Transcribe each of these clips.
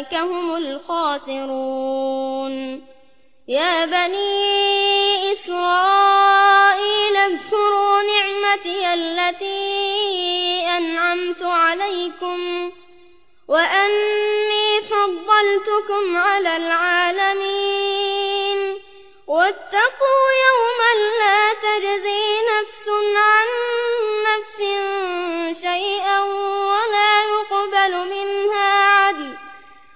فأولئك هم الخاسرون. يا بني إسرائيل اذكروا نعمتي التي أنعمت عليكم وأني فضلتكم على العالمين. واتقوا يوما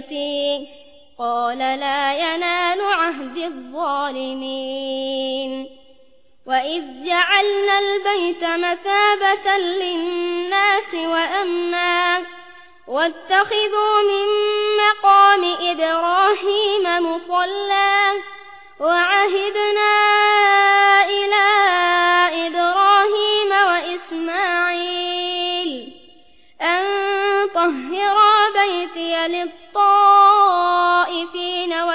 ذريتي قال لا ينال عهد الظالمين وإذ جعلنا البيت مثابة للناس وأمنا واتخذوا من مقام إبراهيم مصلى وعهدنا إلى إبراهيم وإسماعيل أن طهرا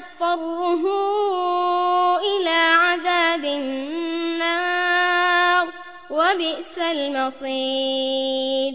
أغفره إلى عذاب النار وبئس المصير.